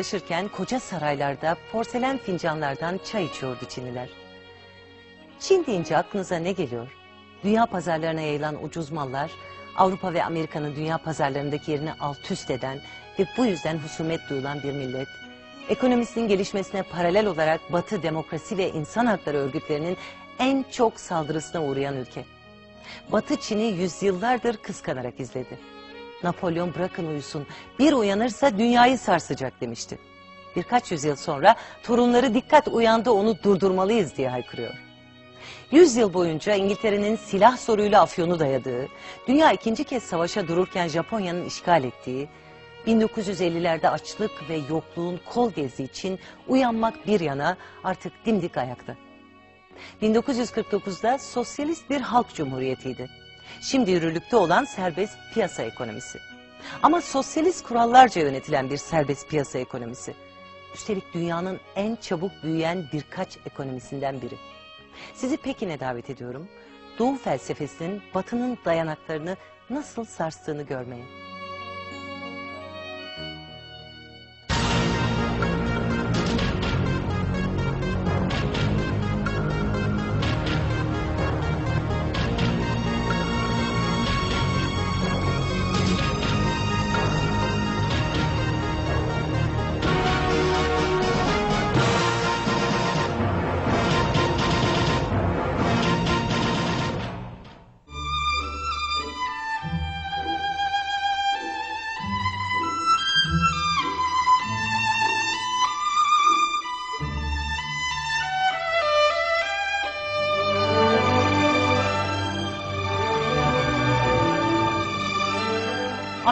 Dolaşırken koca saraylarda porselen fincanlardan çay içiyordu Çinliler. Çin deyince aklınıza ne geliyor? Dünya pazarlarına yayılan ucuz mallar, Avrupa ve Amerika'nın dünya pazarlarındaki yerini alt üst eden ve bu yüzden husumet duyulan bir millet, ekonomisinin gelişmesine paralel olarak Batı demokrasi ve insan hakları örgütlerinin en çok saldırısına uğrayan ülke. Batı Çin'i yüzyıllardır kıskanarak izledi. Napolyon bırakın uyusun, bir uyanırsa dünyayı sarsacak demişti. Birkaç yüzyıl sonra torunları dikkat uyandı onu durdurmalıyız diye haykırıyor. Yüzyıl boyunca İngiltere'nin silah soruyla Afyon'u dayadığı, dünya ikinci kez savaşa dururken Japonya'nın işgal ettiği, 1950'lerde açlık ve yokluğun kol gezdiği için uyanmak bir yana artık dimdik ayakta. 1949'da sosyalist bir halk cumhuriyetiydi. Şimdi yürürlükte olan serbest piyasa ekonomisi. Ama sosyalist kurallarca yönetilen bir serbest piyasa ekonomisi. Üstelik dünyanın en çabuk büyüyen birkaç ekonomisinden biri. Sizi Pekin'e davet ediyorum. Doğu felsefesinin batının dayanaklarını nasıl sarstığını görmeye.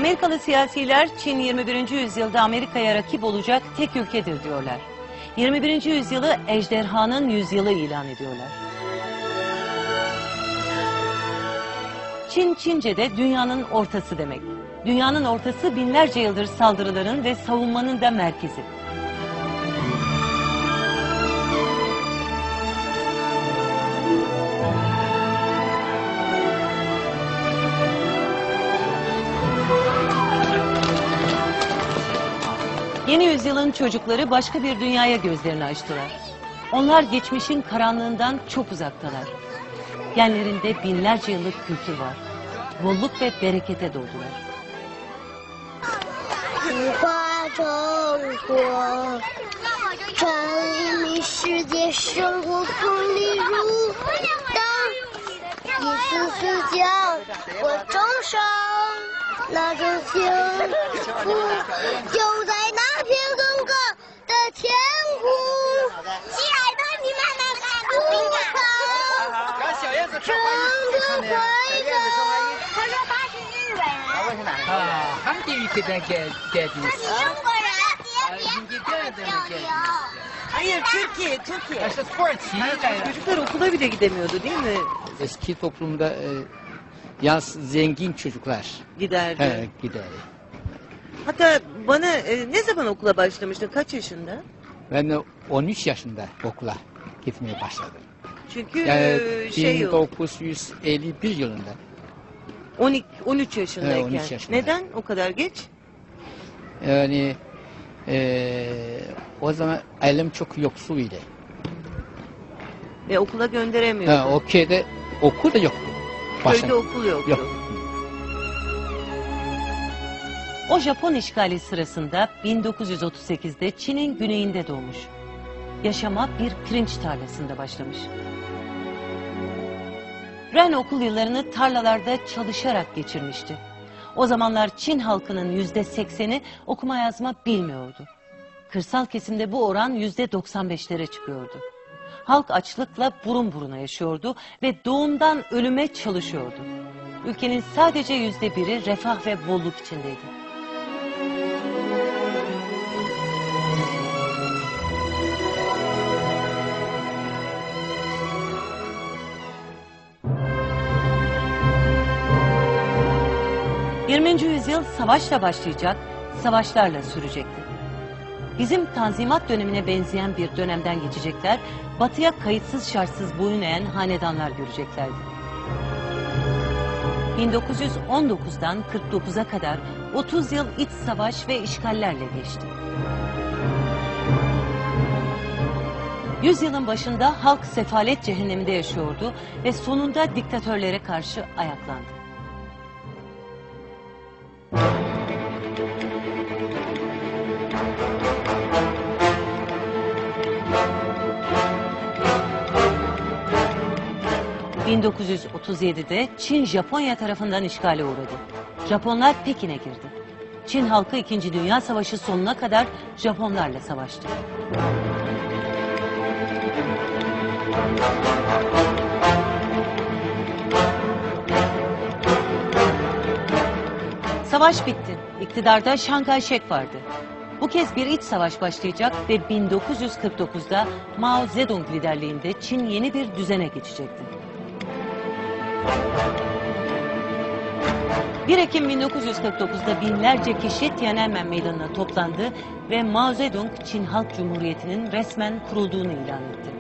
Amerikalı siyasiler Çin 21. yüzyılda Amerika'ya rakip olacak tek ülkedir diyorlar. 21. yüzyılı ejderhanın yüzyılı ilan ediyorlar. Çin Çince'de dünyanın ortası demek. Dünyanın ortası binlerce yıldır saldırıların ve savunmanın da merkezi. Yeni yüzyılın çocukları başka bir dünyaya gözlerini açtılar. Onlar geçmişin karanlığından çok uzaktalar. Genlerinde binlerce yıllık kültür var. Bolluk ve berekete doldular. 那种幸福就在那片更高的天空。亲爱的，你慢慢看，不好。让小燕子穿，他说他是日本人。他是哪个？啊，汉地一个丹姐，别别。他是英国人。哎，你给多少？加油！哎呀，Turkey，Turkey，那是土耳其。哎，土耳其他不能去，他不能去学校，不能去，对不对？在 ski，社会中。Yalnız zengin çocuklar Giderdi. he, gider. Hatta bana e, ne zaman okula başlamıştın? Kaç yaşında? Ben de 13 yaşında okula gitmeye başladım. Çünkü Yani e, şey yok. 1951 yılında. 12 13 yaşındayken. He, 13 yaşında. Neden o kadar geç? Yani e, o zaman ailem çok yoksul idi. Ve okula gönderemiyordu. Ha, o köyde okul da yoktu. Köyde okul yoktu. Yok. O Japon işgali sırasında 1938'de Çin'in güneyinde doğmuş. Yaşama bir pirinç tarlasında başlamış. Ren okul yıllarını tarlalarda çalışarak geçirmişti. O zamanlar Çin halkının yüzde sekseni okuma yazma bilmiyordu. Kırsal kesimde bu oran yüzde 95'lere çıkıyordu. Halk açlıkla burun buruna yaşıyordu ve doğumdan ölüme çalışıyordu. Ülkenin sadece yüzde biri refah ve bolluk içindeydi. ...20. yüzyıl savaşla başlayacak, savaşlarla sürecekti. Bizim tanzimat dönemine benzeyen bir dönemden geçecekler, batıya kayıtsız şartsız boyun eğen hanedanlar göreceklerdi. 1919'dan 49'a kadar 30 yıl iç savaş ve işgallerle geçti. Yüzyılın başında halk sefalet cehenneminde yaşıyordu ve sonunda diktatörlere karşı ayaklandı. ...1937'de Çin Japonya tarafından işgale uğradı. Japonlar Pekin'e girdi. Çin halkı 2. Dünya Savaşı sonuna kadar Japonlarla savaştı. Savaş bitti. İktidarda Chiang Kai-shek vardı. Bu kez bir iç savaş başlayacak ve 1949'da Mao Zedong liderliğinde Çin yeni bir düzene geçecekti. 1 Ekim 1949'da binlerce kişi Tiananmen Meydanı'na toplandı ve Mao Zedong Çin Halk Cumhuriyeti'nin resmen kurulduğunu ilan etti.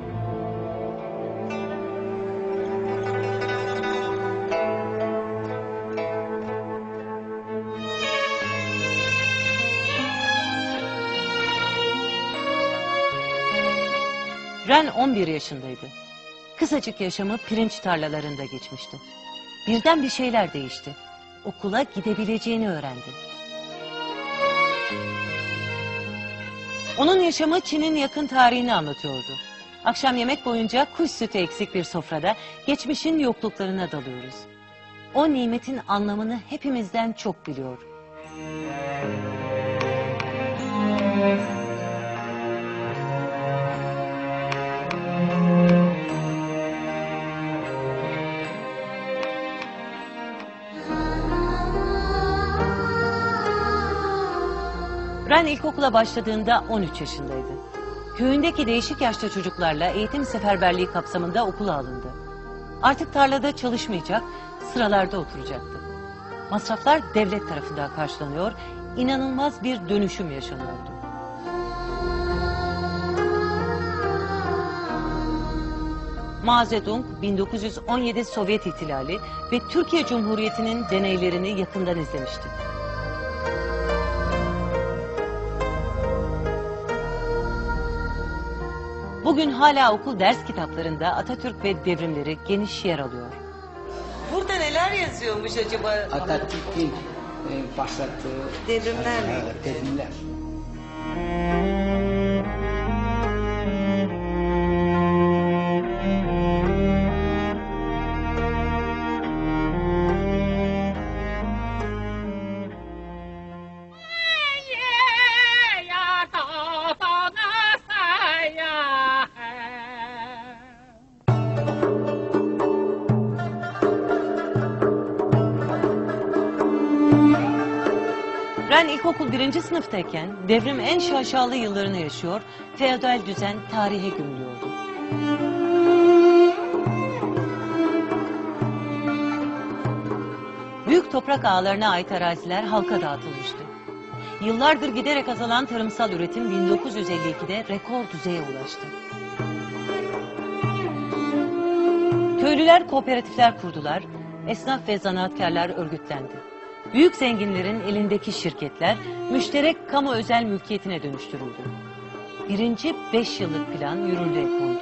Ren 11 yaşındaydı. Kısacık yaşamı pirinç tarlalarında geçmişti. Birden bir şeyler değişti. Okula gidebileceğini öğrendi. Onun yaşamı Çin'in yakın tarihini anlatıyordu. Akşam yemek boyunca kuş sütü eksik bir sofrada geçmişin yokluklarına dalıyoruz. O nimetin anlamını hepimizden çok biliyor. Ren ilkokula başladığında 13 yaşındaydı. Köyündeki değişik yaşta çocuklarla eğitim seferberliği kapsamında okula alındı. Artık tarlada çalışmayacak, sıralarda oturacaktı. Masraflar devlet tarafından karşılanıyor, inanılmaz bir dönüşüm yaşanıyordu. Mao Zedong 1917 Sovyet İhtilali ve Türkiye Cumhuriyeti'nin deneylerini yakından izlemişti. Bugün hala okul ders kitaplarında Atatürk ve devrimleri geniş yer alıyor. Burada neler yazıyormuş acaba? Atatürk'ün e, başlattığı Devrimler mi? Devrimler. Ren ilkokul birinci sınıftayken devrim en şaşalı yıllarını yaşıyor, feodal düzen tarihe gömülüyordu. Büyük toprak ağlarına ait araziler halka dağıtılmıştı. Yıllardır giderek azalan tarımsal üretim 1952'de rekor düzeye ulaştı. Köylüler kooperatifler kurdular, esnaf ve zanaatkarlar örgütlendi. Büyük zenginlerin elindeki şirketler müşterek kamu özel mülkiyetine dönüştürüldü. Birinci beş yıllık plan yürürlüğe kondu.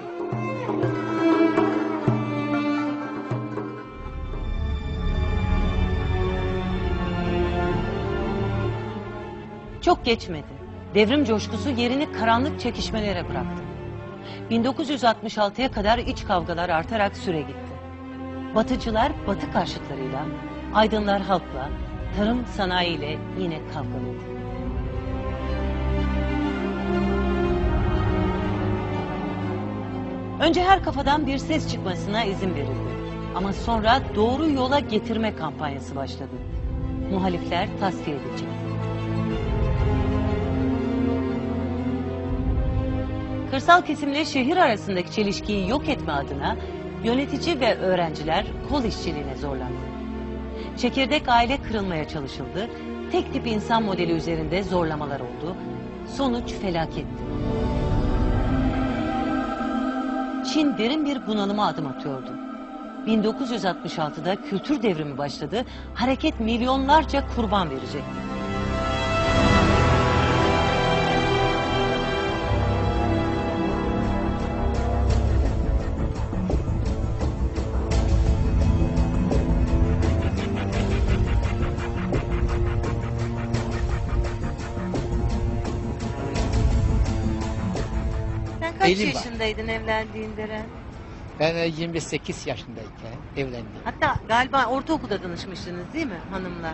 Çok geçmedi. Devrim coşkusu yerini karanlık çekişmelere bıraktı. 1966'ya kadar iç kavgalar artarak süre gitti. Batıcılar batı karşıtlarıyla, aydınlar halkla, tarım sanayiyle yine kavgalıydı. Önce her kafadan bir ses çıkmasına izin verildi. Ama sonra doğru yola getirme kampanyası başladı. Muhalifler tasfiye edilecek. Kırsal kesimle şehir arasındaki çelişkiyi yok etme adına yönetici ve öğrenciler kol işçiliğine zorlandı. Çekirdek aile kırılmaya çalışıldı. Tek tip insan modeli üzerinde zorlamalar oldu. Sonuç felaketti. Çin derin bir bunalıma adım atıyordu. 1966'da kültür devrimi başladı. Hareket milyonlarca kurban verecekti. Eğilim var. yaşındaydın evlendiğinde Ren? Ben e, 28 yaşındayken evlendim. Hatta galiba ortaokulda tanışmıştınız değil mi hanımla?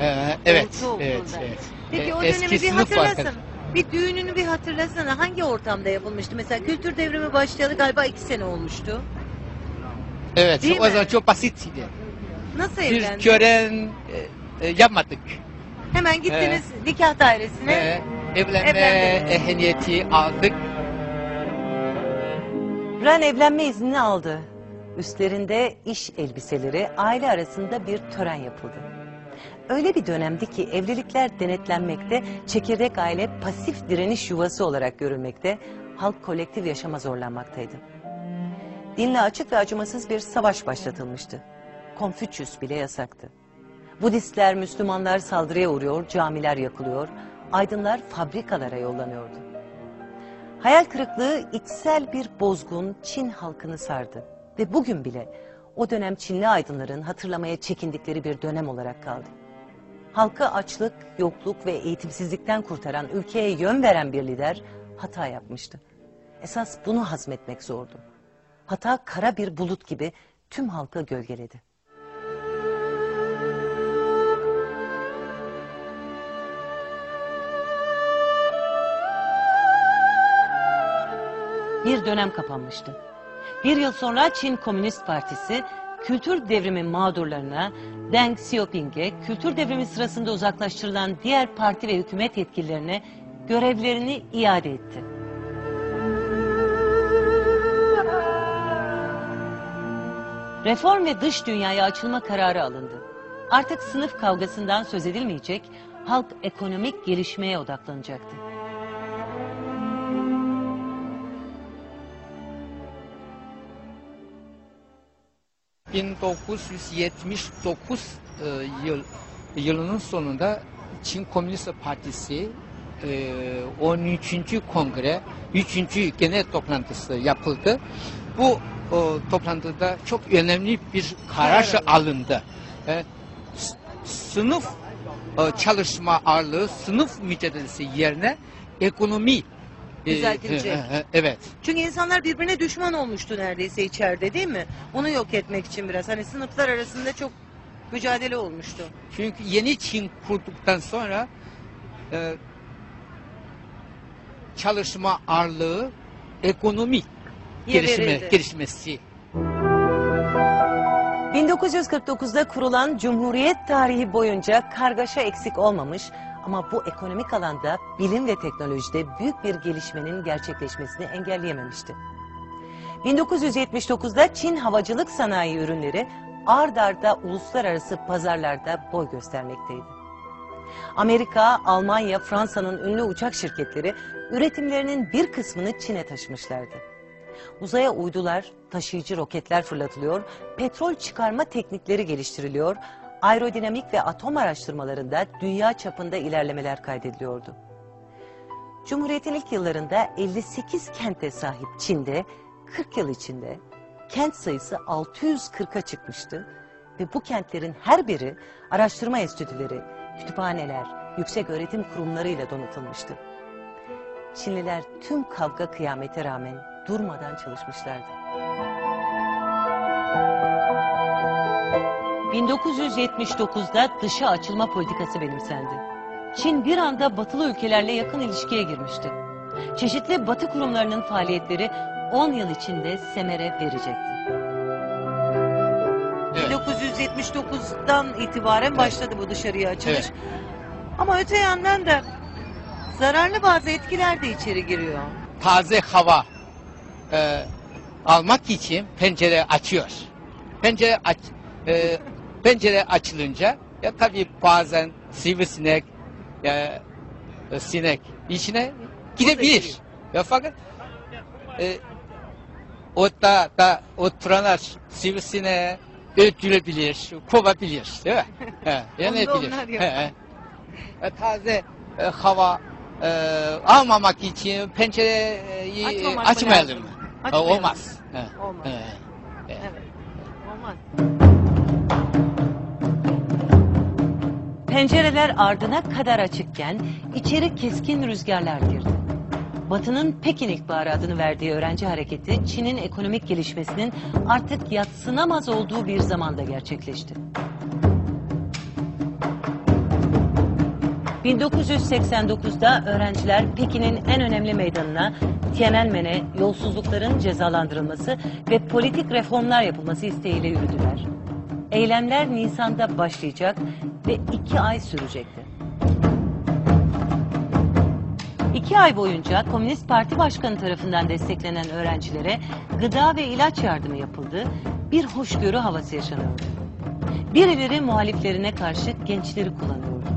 Ee, evet, Ortaokulda. evet, evet. Peki Ee, o eski dönemi bir sınıf hatırlasana. arkadaş- Bir düğününü bir hatırlasana. Hangi ortamda yapılmıştı? Mesela kültür devrimi başlayalı galiba iki sene olmuştu. Evet, Değil o mi? zaman çok basitti. Nasıl Bir evlendiniz? tören e, e, yapmadık. Hemen gittiniz nikah dairesine. Ee, evlenme Evlendiniz. ehliyeti aldık. Ren evlenme iznini aldı. Üstlerinde iş elbiseleri aile arasında bir tören yapıldı. Öyle bir dönemdi ki evlilikler denetlenmekte, çekirdek aile pasif direniş yuvası olarak görülmekte, halk kolektif yaşama zorlanmaktaydı. Dinle açık ve acımasız bir savaş başlatılmıştı. Konfüçyüs bile yasaktı. Budistler, Müslümanlar saldırıya uğruyor, camiler yakılıyor, aydınlar fabrikalara yollanıyordu. Hayal kırıklığı içsel bir bozgun Çin halkını sardı. Ve bugün bile o dönem Çinli aydınların hatırlamaya çekindikleri bir dönem olarak kaldı. Halkı açlık, yokluk ve eğitimsizlikten kurtaran, ülkeye yön veren bir lider hata yapmıştı. Esas bunu hazmetmek zordu. Hata kara bir bulut gibi tüm halkı gölgeledi. Bir dönem kapanmıştı. Bir yıl sonra Çin Komünist Partisi kültür devrimi mağdurlarına Deng Xiaoping'e kültür devrimi sırasında uzaklaştırılan diğer parti ve hükümet yetkililerine görevlerini iade etti. Reform ve dış dünyaya açılma kararı alındı. Artık sınıf kavgasından söz edilmeyecek, halk ekonomik gelişmeye odaklanacaktı. 1979 e, yıl yılının sonunda Çin Komünist Partisi e, 13. Kongre 3. Genel Toplantısı yapıldı. Bu o, toplantıda çok önemli bir karar alındı. E, sınıf e, çalışma ağırlığı, sınıf mücadelesi yerine ekonomi Düzeltilecek. e, e, evet. Çünkü insanlar birbirine düşman olmuştu neredeyse içeride değil mi? Onu yok etmek için biraz. Hani sınıflar arasında çok mücadele olmuştu. Çünkü yeni Çin kurduktan sonra e, çalışma ağırlığı ekonomi gelişme, verildi. gelişmesi. 1949'da kurulan Cumhuriyet tarihi boyunca kargaşa eksik olmamış ama bu ekonomik alanda bilim ve teknolojide büyük bir gelişmenin gerçekleşmesini engelleyememişti. 1979'da Çin havacılık sanayi ürünleri ard arda uluslararası pazarlarda boy göstermekteydi. Amerika, Almanya, Fransa'nın ünlü uçak şirketleri üretimlerinin bir kısmını Çin'e taşımışlardı. Uzaya uydular, taşıyıcı roketler fırlatılıyor, petrol çıkarma teknikleri geliştiriliyor, aerodinamik ve atom araştırmalarında dünya çapında ilerlemeler kaydediliyordu. Cumhuriyet'in ilk yıllarında 58 kente sahip Çin'de 40 yıl içinde kent sayısı 640'a çıkmıştı ve bu kentlerin her biri araştırma enstitüleri, kütüphaneler, yüksek öğretim kurumlarıyla donatılmıştı. Çinliler tüm kavga kıyamete rağmen durmadan çalışmışlardı. 1979'da dışa açılma politikası benimsendi. Çin bir anda batılı ülkelerle yakın ilişkiye girmişti. Çeşitli batı kurumlarının faaliyetleri 10 yıl içinde semere verecekti. Evet. 1979'dan itibaren başladı bu dışarıya açılış. Evet. Ama öte yandan da zararlı bazı etkiler de içeri giriyor. Taze hava e, almak için pencere açıyor. Pencere aç, e, pencere açılınca ya tabii bazen sivrisinek ya e, sinek içine gidebilir. Ya fakat e, otta da oturanlar sivrisineğe öldürebilir, kovabilir değil mi? He. He, he. E, taze e, hava e, almamak için pencereyi Açmamak açmayalım mı? Açmayalım. olmaz. He, Olmaz. he. Evet. Olmaz. Pencereler ardına kadar açıkken içeri keskin rüzgarlar girdi. Batı'nın Pekin İlkbaharı adını verdiği öğrenci hareketi Çin'in ekonomik gelişmesinin artık yatsınamaz olduğu bir zamanda gerçekleşti. 1989'da öğrenciler Pekin'in en önemli meydanına Tiananmen'e yolsuzlukların cezalandırılması ve politik reformlar yapılması isteğiyle yürüdüler. Eylemler Nisan'da başlayacak ve iki ay sürecekti. İki ay boyunca Komünist Parti Başkanı tarafından desteklenen öğrencilere gıda ve ilaç yardımı yapıldı, bir hoşgörü havası yaşanıyordu. Birileri muhaliflerine karşı gençleri kullanıyordu.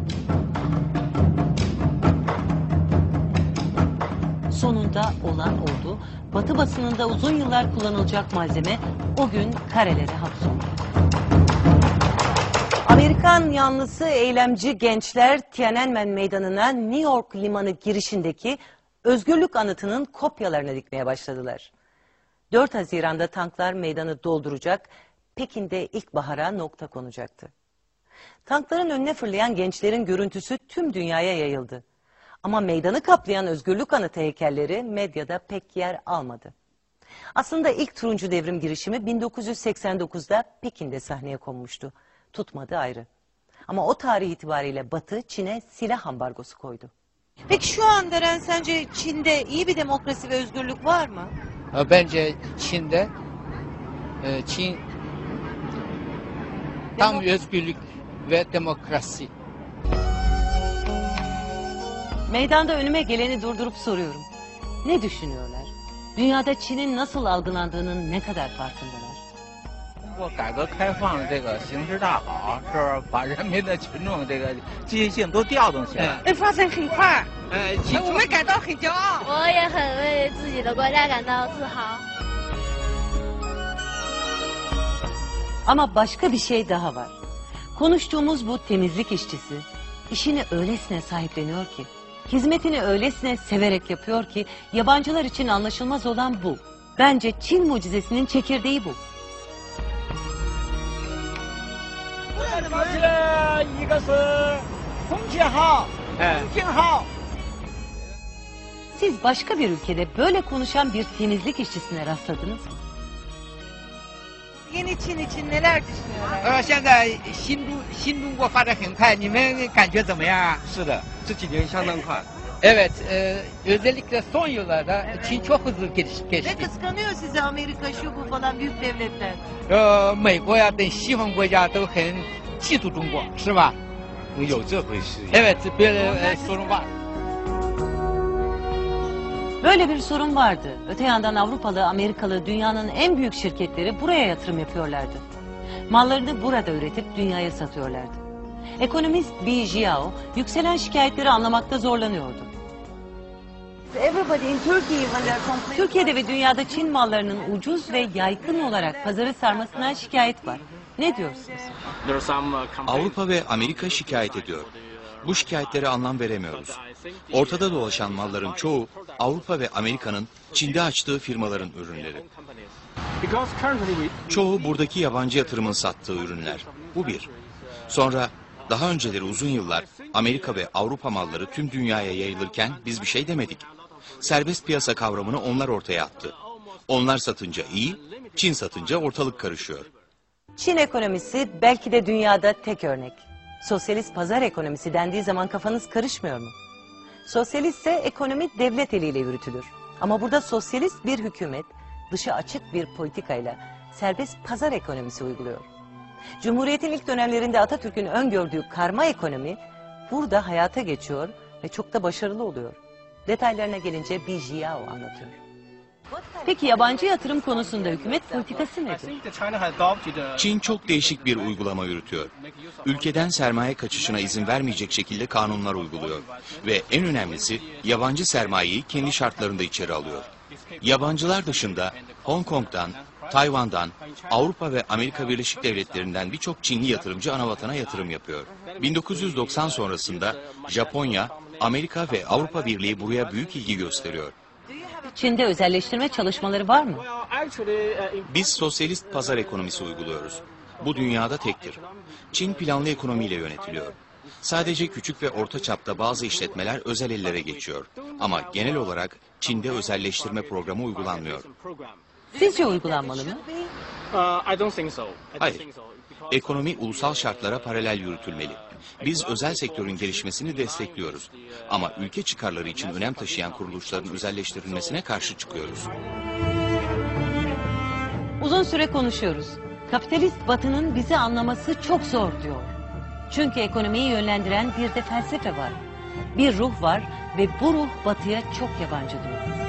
Sonunda olan oldu. Batı basınında uzun yıllar kullanılacak malzeme o gün karelere hapsoldu. Amerikan yanlısı eylemci gençler Tiananmen Meydanı'na New York limanı girişindeki özgürlük anıtının kopyalarını dikmeye başladılar. 4 Haziran'da tanklar meydanı dolduracak, Pekin'de ilkbahara nokta konacaktı. Tankların önüne fırlayan gençlerin görüntüsü tüm dünyaya yayıldı. Ama meydanı kaplayan özgürlük anıtı heykelleri medyada pek yer almadı. Aslında ilk turuncu devrim girişimi 1989'da Pekin'de sahneye konmuştu. Tutmadı ayrı. Ama o tarih itibariyle Batı Çin'e silah ambargosu koydu. Peki şu an Deren sence Çin'de iyi bir demokrasi ve özgürlük var mı? Bence Çin'de e, Çin tam Demo- özgürlük ve demokrasi. Meydanda önüme geleni durdurup soruyorum. Ne düşünüyorlar? Dünyada Çin'in nasıl algılandığının ne kadar farkındalar? 通过改革开放这个形势大好，是把人民的群众这个积极性都调动起来。哎，发展很快，呃，我们感到很骄傲。我也很为自己的国家感到自豪。 Ama başka bir şey daha var. Konuştuğumuz bu temizlik işçisi işini öylesine sahipleniyor ki, hizmetini öylesine severek yapıyor ki yabancılar için anlaşılmaz olan bu. Bence Çin mucizesinin çekirdeği bu. 一个是风气好，哎挺好。 Siz başka bir ülkede böyle konuşan bir temizlik işçisine rastladınız mı? Yeni Çin için neler düşünüyorlar? 呃，现在新中新中国发展很快，你们感觉怎么样啊？是的，这几年相当快。 Evet, e, özellikle son yıllarda Çin çok hızlı geliş, Ve geçti. kıskanıyor sizi Amerika şu bu falan büyük devletler. 呃，美国呀等西方国家都很 嫉妒中国，是吧？有这回事。 Evet, böyle e, sorun var. Böyle bir sorun vardı. Öte yandan Avrupalı, Amerikalı, dünyanın en büyük şirketleri buraya yatırım yapıyorlardı. Mallarını burada üretip dünyaya satıyorlardı. Ekonomist Bi Jiao yükselen şikayetleri anlamakta zorlanıyordu. Türkiye'de ve dünyada Çin mallarının ucuz ve yaygın olarak pazarı sarmasına şikayet var. Ne diyorsunuz? Avrupa ve Amerika şikayet ediyor. Bu şikayetlere anlam veremiyoruz. Ortada dolaşan malların çoğu Avrupa ve Amerika'nın Çin'de açtığı firmaların ürünleri. Çoğu buradaki yabancı yatırımın sattığı ürünler. Bu bir. Sonra daha önceleri uzun yıllar Amerika ve Avrupa malları tüm dünyaya yayılırken biz bir şey demedik. Serbest piyasa kavramını onlar ortaya attı. Onlar satınca iyi, Çin satınca ortalık karışıyor. Çin ekonomisi belki de dünyada tek örnek. Sosyalist pazar ekonomisi dendiği zaman kafanız karışmıyor mu? Sosyalistse ekonomi devlet eliyle yürütülür. Ama burada sosyalist bir hükümet dışı açık bir politikayla serbest pazar ekonomisi uyguluyor. Cumhuriyetin ilk dönemlerinde Atatürk'ün öngördüğü karma ekonomi burada hayata geçiyor ve çok da başarılı oluyor. Detaylarına gelince Bi Jiao anlatıyor. Peki yabancı yatırım konusunda hükümet politikası nedir? Çin çok değişik bir uygulama yürütüyor. Ülkeden sermaye kaçışına izin vermeyecek şekilde kanunlar uyguluyor. Ve en önemlisi yabancı sermayeyi kendi şartlarında içeri alıyor. Yabancılar dışında Hong Kong'dan, Tayvan'dan, Avrupa ve Amerika Birleşik Devletleri'nden birçok Çinli yatırımcı anavatana yatırım yapıyor. 1990 sonrasında Japonya, Amerika ve Avrupa Birliği buraya büyük ilgi gösteriyor. Çin'de özelleştirme çalışmaları var mı? Biz sosyalist pazar ekonomisi uyguluyoruz. Bu dünyada tektir. Çin planlı ekonomiyle yönetiliyor. Sadece küçük ve orta çapta bazı işletmeler özel ellere geçiyor. Ama genel olarak Çin'de özelleştirme programı uygulanmıyor. Sizce uygulanmalı mı? Hayır. Ekonomi ulusal şartlara paralel yürütülmeli. Biz özel sektörün gelişmesini destekliyoruz. Ama ülke çıkarları için önem taşıyan kuruluşların özelleştirilmesine karşı çıkıyoruz. Uzun süre konuşuyoruz. Kapitalist batının bizi anlaması çok zor diyor. Çünkü ekonomiyi yönlendiren bir de felsefe var. Bir ruh var ve bu ruh batıya çok yabancı diyor.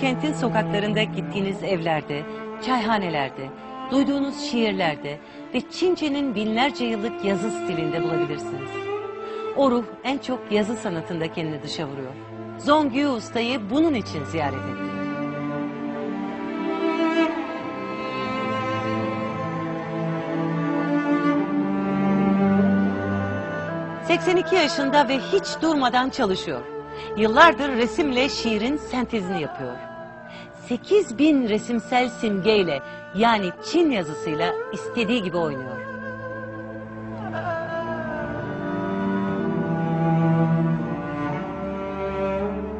Kentin sokaklarında gittiğiniz evlerde, çayhanelerde, duyduğunuz şiirlerde ve Çince'nin binlerce yıllık yazı stilinde bulabilirsiniz. O ruh en çok yazı sanatında kendini dışa vuruyor. Zongyu ustayı bunun için ziyaret etti. ...82 yaşında ve hiç durmadan çalışıyor. Yıllardır resimle şiirin sentezini yapıyor. 8 bin resimsel simgeyle yani Çin yazısıyla istediği gibi oynuyor.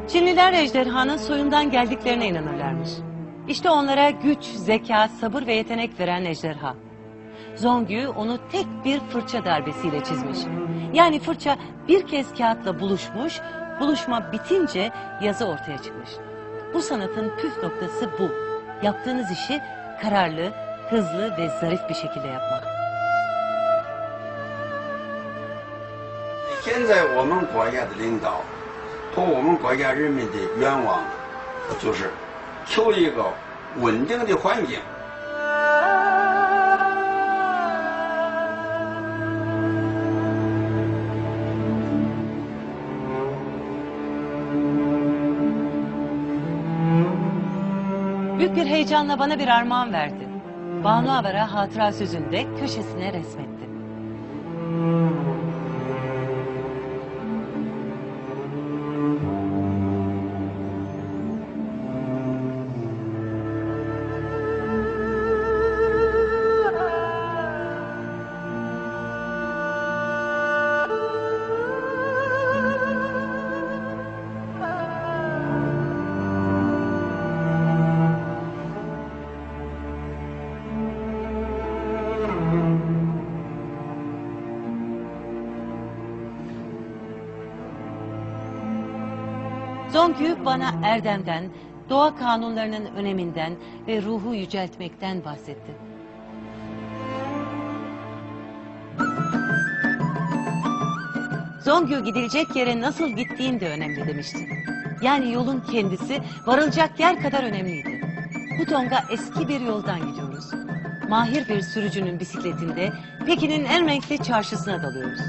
Çinliler ejderhanın soyundan geldiklerine inanırlarmış. İşte onlara güç, zeka, sabır ve yetenek veren ejderha. Zongyu onu tek bir fırça darbesiyle çizmiş. Yani fırça bir kez kağıtla buluşmuş, buluşma bitince yazı ortaya çıkmış. Bu sanatın püf noktası bu. Yaptığınız işi kararlı, hızlı ve zarif bir şekilde yapmak. 现在我们国家的领导和我们国家人民的愿望，就是求一个稳定的环境。 Büyük bir heyecanla bana bir armağan verdi. Banu Avara hatıra sözünde köşesine resmetti. Erdemden, doğa kanunlarının öneminden ve ruhu yüceltmekten bahsetti. Zongyu gidilecek yere nasıl gittiğin de önemli demişti. Yani yolun kendisi varılacak yer kadar önemliydi. Hutong'a eski bir yoldan gidiyoruz. Mahir bir sürücünün bisikletinde Pekin'in en renkli çarşısına dalıyoruz.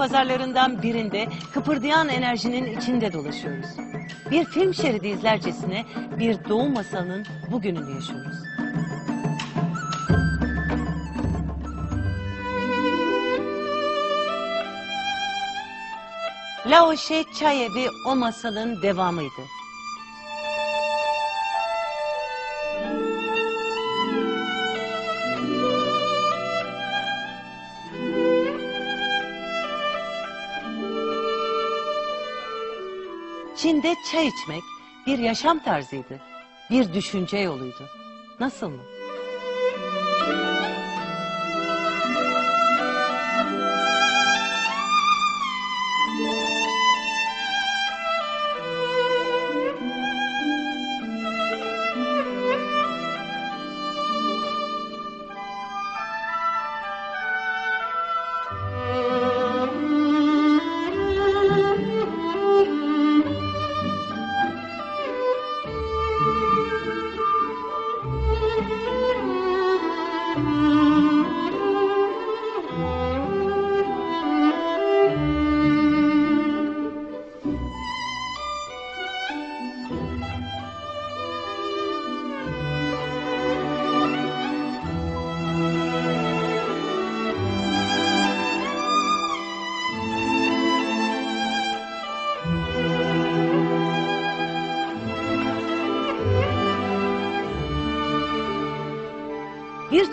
Pazarlarından birinde kıpırdayan enerjinin içinde dolaşıyoruz. Bir film şeridi izlercesine bir doğu masalının bugününü yaşıyoruz. Lao She Çay Evi o masalın devamıydı. Çin'de çay içmek bir yaşam tarzıydı. Bir düşünce yoluydu. Nasıl mı?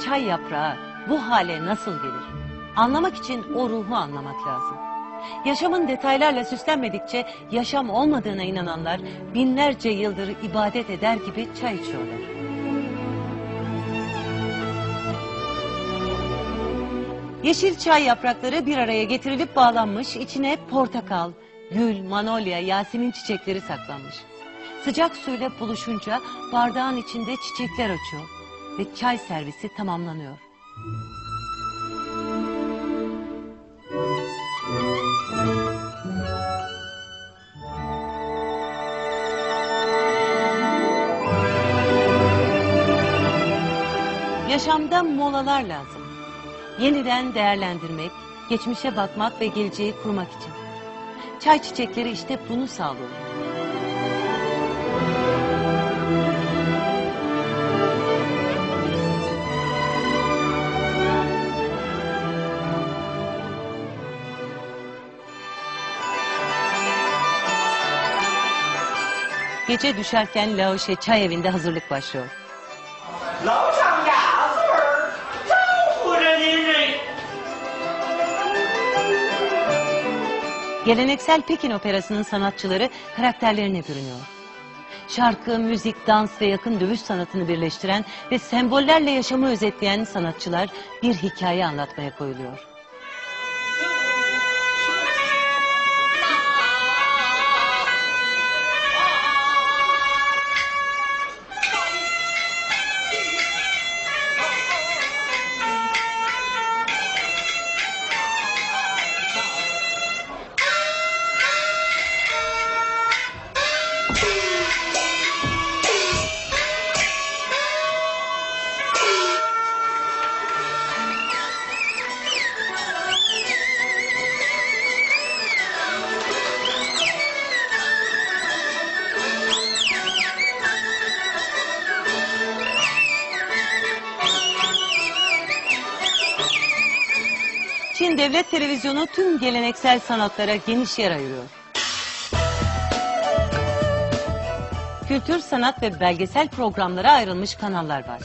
Çay yaprağı bu hale nasıl gelir? Anlamak için o ruhu anlamak lazım. Yaşamın detaylarla süslenmedikçe yaşam olmadığına inananlar binlerce yıldır ibadet eder gibi çay içiyorlar. Yeşil çay yaprakları bir araya getirilip bağlanmış, içine portakal, gül, manolya, yasemin çiçekleri saklanmış. Sıcak suyla buluşunca bardağın içinde çiçekler açıyor ve çay servisi tamamlanıyor. Yaşamda molalar lazım. Yeniden değerlendirmek, geçmişe bakmak ve geleceği kurmak için. Çay çiçekleri işte bunu sağlıyor. Gece düşerken Laoşe çay evinde hazırlık başlıyor. Geleneksel Pekin operasının sanatçıları karakterlerine bürünüyor. Şarkı, müzik, dans ve yakın dövüş sanatını birleştiren ve sembollerle yaşamı özetleyen sanatçılar bir hikaye anlatmaya koyuluyor. Televizyonu tüm geleneksel sanatlara geniş yer ayırıyor. Kültür, sanat ve belgesel programlara ayrılmış kanallar var.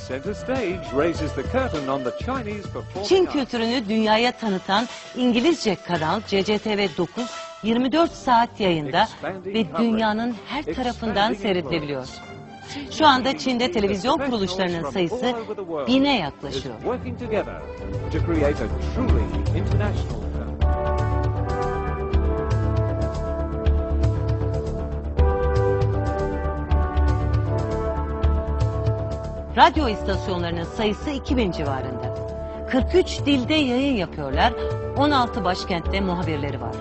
Çin kültürünü dünyaya tanıtan İngilizce kanal CCTV 9 24 saat yayında ve dünyanın her tarafından seyredilebiliyor. Şu anda Çin'de televizyon kuruluşlarının sayısı bine yaklaşıyor. Radyo istasyonlarının sayısı 2000 civarında. 43 dilde yayın yapıyorlar, 16 başkentte muhabirleri var.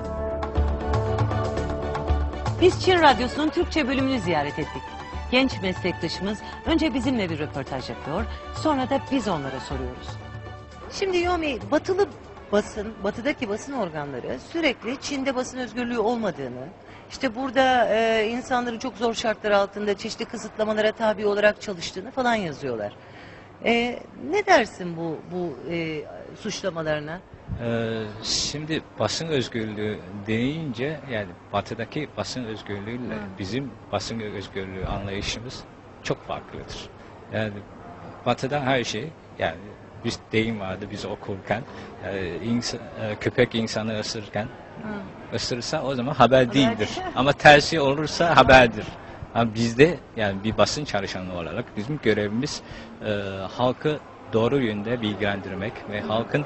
Biz Çin Radyosu'nun Türkçe bölümünü ziyaret ettik. Genç meslektaşımız önce bizimle bir röportaj yapıyor, sonra da biz onlara soruyoruz. Şimdi Yomi batılı basın, batıdaki basın organları sürekli Çin'de basın özgürlüğü olmadığını, işte burada e, insanların çok zor şartlar altında çeşitli kısıtlamalara tabi olarak çalıştığını falan yazıyorlar. E, ne dersin bu bu e, suçlamalarına? Ee, şimdi basın özgürlüğü deyince yani batıdaki basın özgürlüğüyle bizim basın özgürlüğü anlayışımız çok farklıdır. Yani batıda her şey yani bir deyim vardı biz okurken yani ins- e, köpek insanı ısırırken Isırırsa o zaman haber değildir. Ama tersi olursa haberdir. Ama bizde yani bir basın çalışanı olarak bizim görevimiz e, halkı doğru yönde bilgilendirmek ve halkın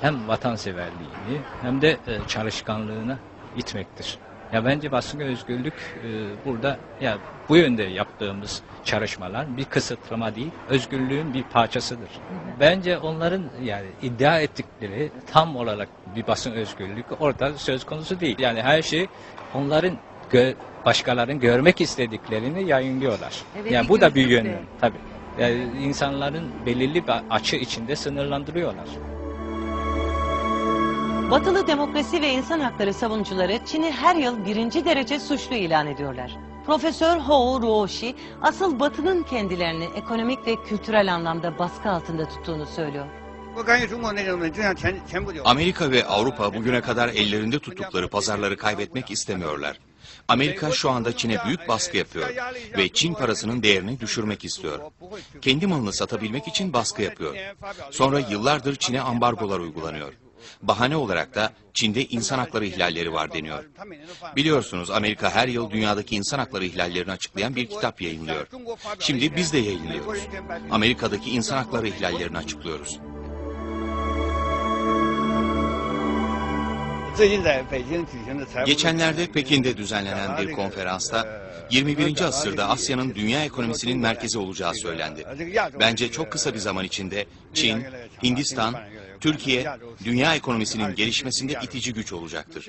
hem vatanseverliğini hem de e, çalışkanlığına itmektir. Ya bence basın özgürlük e, burada ya bu yönde yaptığımız çalışmalar bir kısıtlama değil, özgürlüğün bir parçasıdır. Bence onların yani iddia ettikleri tam olarak bir basın özgürlüğü orada söz konusu değil. Yani her şey onların gö- başkalarının görmek istediklerini yayınlıyorlar. Evet, yani bu da bir yönü tabii. Yani insanların belirli bir açı içinde sınırlandırıyorlar. Batılı demokrasi ve insan hakları savunucuları Çin'i her yıl birinci derece suçlu ilan ediyorlar. Profesör Hou Ruoshi asıl Batı'nın kendilerini ekonomik ve kültürel anlamda baskı altında tuttuğunu söylüyor. Amerika ve Avrupa bugüne kadar ellerinde tuttukları pazarları kaybetmek istemiyorlar. Amerika şu anda Çin'e büyük baskı yapıyor ve Çin parasının değerini düşürmek istiyor. Kendi malını satabilmek için baskı yapıyor. Sonra yıllardır Çin'e ambargolar uygulanıyor. Bahane olarak da Çin'de insan hakları ihlalleri var deniyor. Biliyorsunuz Amerika her yıl dünyadaki insan hakları ihlallerini açıklayan bir kitap yayınlıyor. Şimdi biz de yayınlıyoruz. Amerika'daki insan hakları ihlallerini açıklıyoruz. Geçenlerde Pekin'de düzenlenen bir konferansta 21. asırda Asya'nın dünya ekonomisinin merkezi olacağı söylendi. Bence çok kısa bir zaman içinde Çin, Hindistan, Türkiye dünya ekonomisinin gelişmesinde itici güç olacaktır.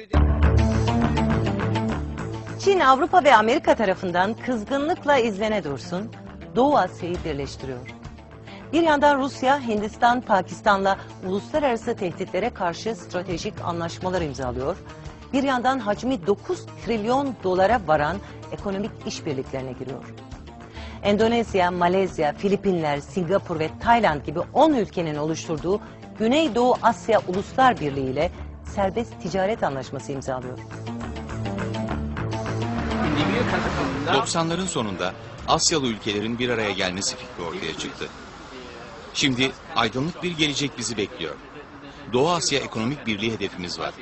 Çin, Avrupa ve Amerika tarafından kızgınlıkla izlene dursun, Doğu Asya'yı birleştiriyor. Bir yandan Rusya, Hindistan, Pakistan'la uluslararası tehditlere karşı stratejik anlaşmalar imzalıyor. Bir yandan hacmi 9 trilyon dolara varan ekonomik işbirliklerine giriyor. Endonezya, Malezya, Filipinler, Singapur ve Tayland gibi 10 ülkenin oluşturduğu Güneydoğu Asya Uluslar Birliği ile serbest ticaret anlaşması imzalıyor. 90'ların sonunda Asyalı ülkelerin bir araya gelmesi fikri ortaya çıktı. Şimdi aydınlık bir gelecek bizi bekliyor. Doğu Asya Ekonomik Birliği hedefimiz var.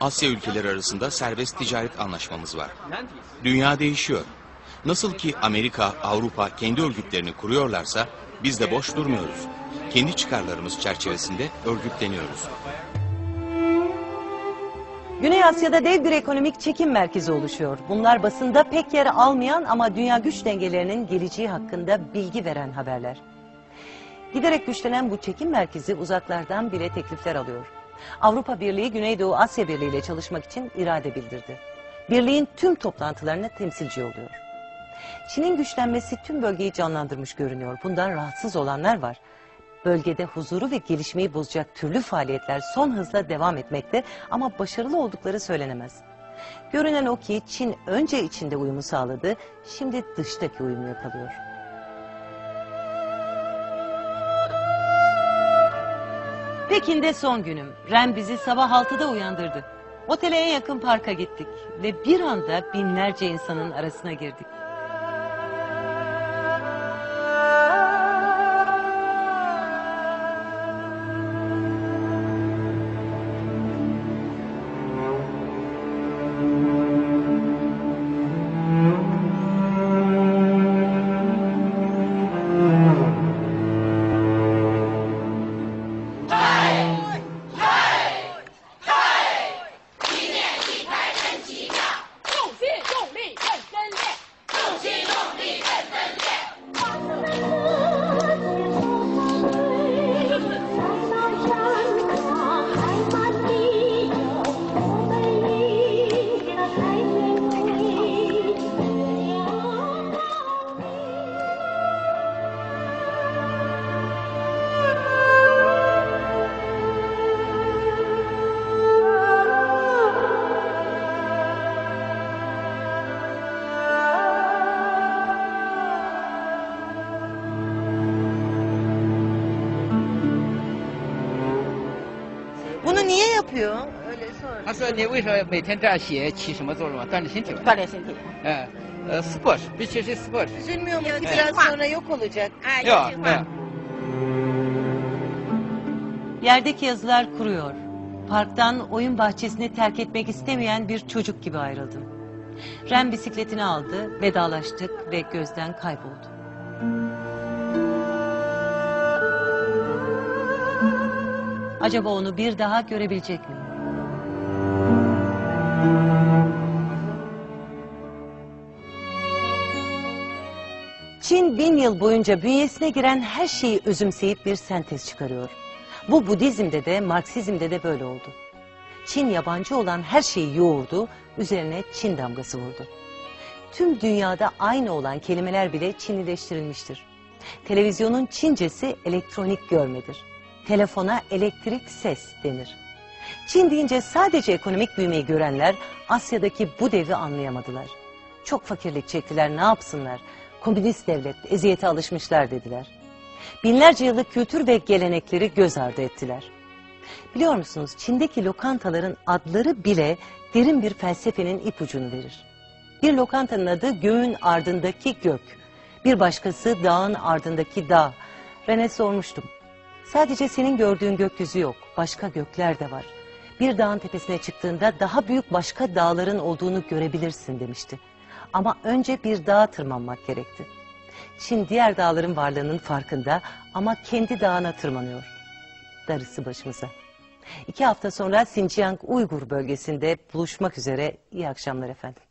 Asya ülkeleri arasında serbest ticaret anlaşmamız var. Dünya değişiyor. Nasıl ki Amerika, Avrupa kendi örgütlerini kuruyorlarsa biz de boş durmuyoruz. Kendi çıkarlarımız çerçevesinde örgütleniyoruz. Güney Asya'da dev bir ekonomik çekim merkezi oluşuyor. Bunlar basında pek yer almayan ama dünya güç dengelerinin geleceği hakkında bilgi veren haberler. Giderek güçlenen bu çekim merkezi uzaklardan bile teklifler alıyor. Avrupa Birliği Güneydoğu Asya Birliği ile çalışmak için irade bildirdi. Birliğin tüm toplantılarına temsilci oluyor. Çin'in güçlenmesi tüm bölgeyi canlandırmış görünüyor. Bundan rahatsız olanlar var. Bölgede huzuru ve gelişmeyi bozacak türlü faaliyetler son hızla devam etmekte ama başarılı oldukları söylenemez. Görünen o ki Çin önce içinde uyumu sağladı, şimdi dıştaki uyumu yakalıyor. Pekin'de son günüm. Ren bizi sabah 6'da uyandırdı. Otele en yakın parka gittik ve bir anda binlerce insanın arasına girdik. yapıyor? Öyle sor. 他说你为什么每天这样写起什么作用啊？锻炼身体吧。锻炼身体。哎，呃，sport，必须是sport。 Üzülmüyor mu? Evet. Biraz sonra yok olacak. Yok, evet. Yerdeki yazılar kuruyor. Parktan oyun bahçesini terk etmek istemeyen bir çocuk gibi ayrıldım. Ren bisikletini aldı, vedalaştık ve gözden kayboldu. Acaba onu bir daha görebilecek miyim? Çin bin yıl boyunca bünyesine giren her şeyi özümseyip bir sentez çıkarıyor. Bu Budizm'de de Marksizm'de de böyle oldu. Çin yabancı olan her şeyi yoğurdu, üzerine Çin damgası vurdu. Tüm dünyada aynı olan kelimeler bile Çinileştirilmiştir. Televizyonun Çincesi elektronik görmedir. Telefona elektrik ses denir. Çin deyince sadece ekonomik büyümeyi görenler Asya'daki bu devi anlayamadılar. Çok fakirlik çektiler ne yapsınlar? Komünist devlet eziyete alışmışlar dediler. Binlerce yıllık kültür ve gelenekleri göz ardı ettiler. Biliyor musunuz Çin'deki lokantaların adları bile derin bir felsefenin ipucunu verir. Bir lokantanın adı göğün ardındaki gök. Bir başkası dağın ardındaki dağ. Rene sormuştum. Sadece senin gördüğün gökyüzü yok. Başka gökler de var. Bir dağın tepesine çıktığında daha büyük başka dağların olduğunu görebilirsin demişti. Ama önce bir dağa tırmanmak gerekti. Çin diğer dağların varlığının farkında ama kendi dağına tırmanıyor. Darısı başımıza. İki hafta sonra Xinjiang Uygur bölgesinde buluşmak üzere. İyi akşamlar efendim.